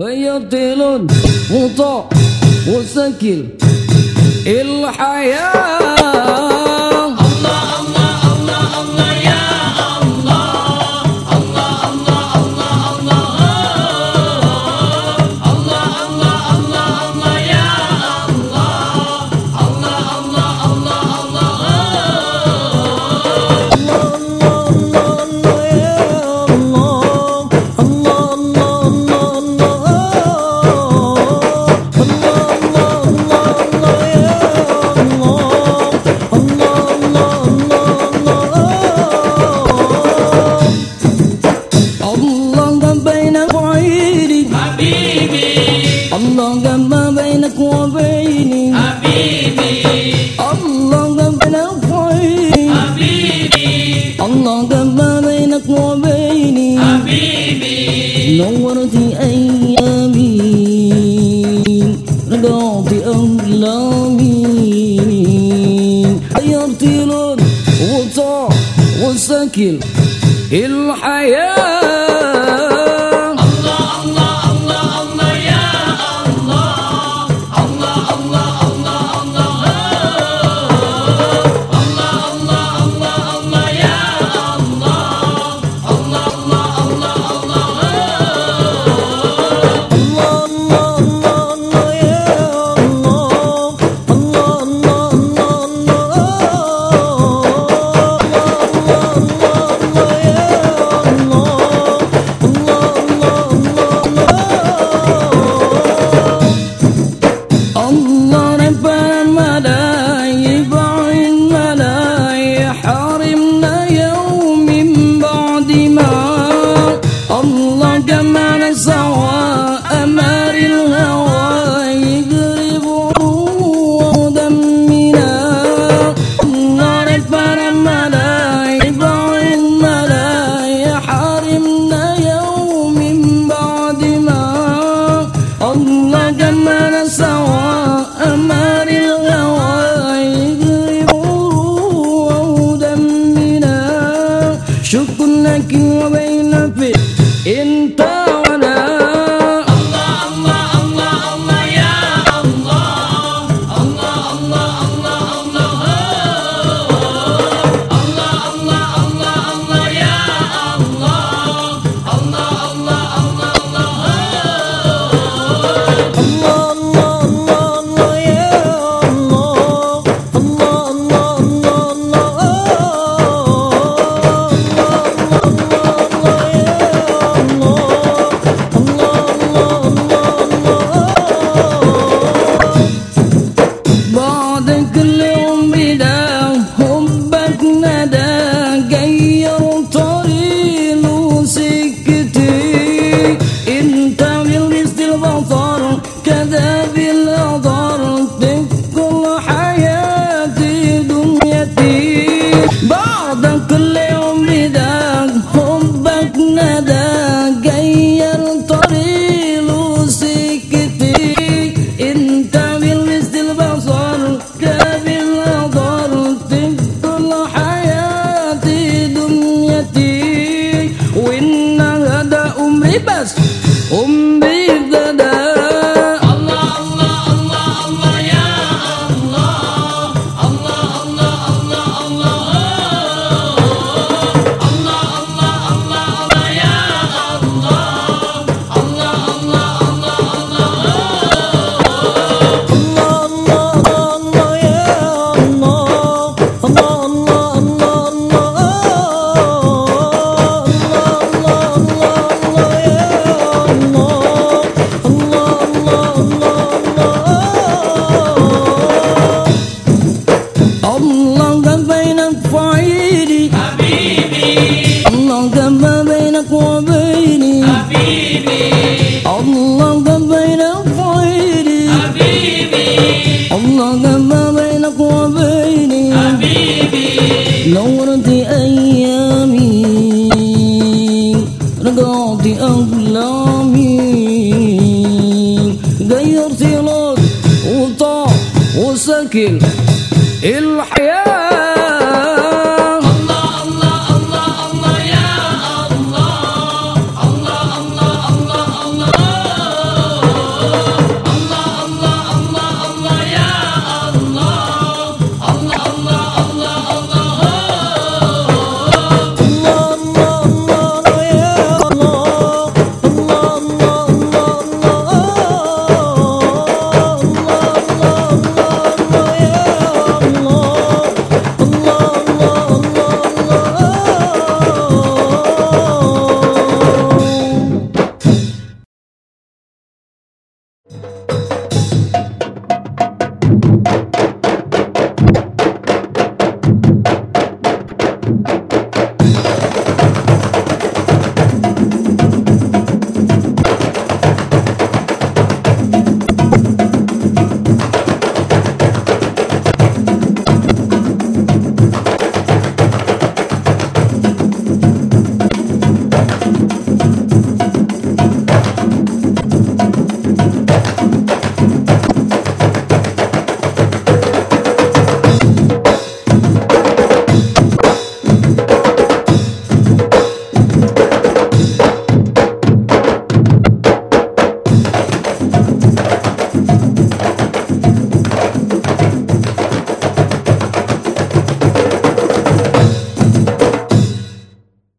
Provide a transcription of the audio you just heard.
هي طيل وطاء وسكل الحياة عيني. حبيبي. الله جمعنا في عيني حبيبي. الله جمع بينك وبيني حبيبي. نورت ايامي رجعت احلامي غيرت لون وطعم وسكن الحياة Shukuna kinwa bay in. رقعت أيامي رقعت أقلامي غيرت رد وطاع وسكن الحياة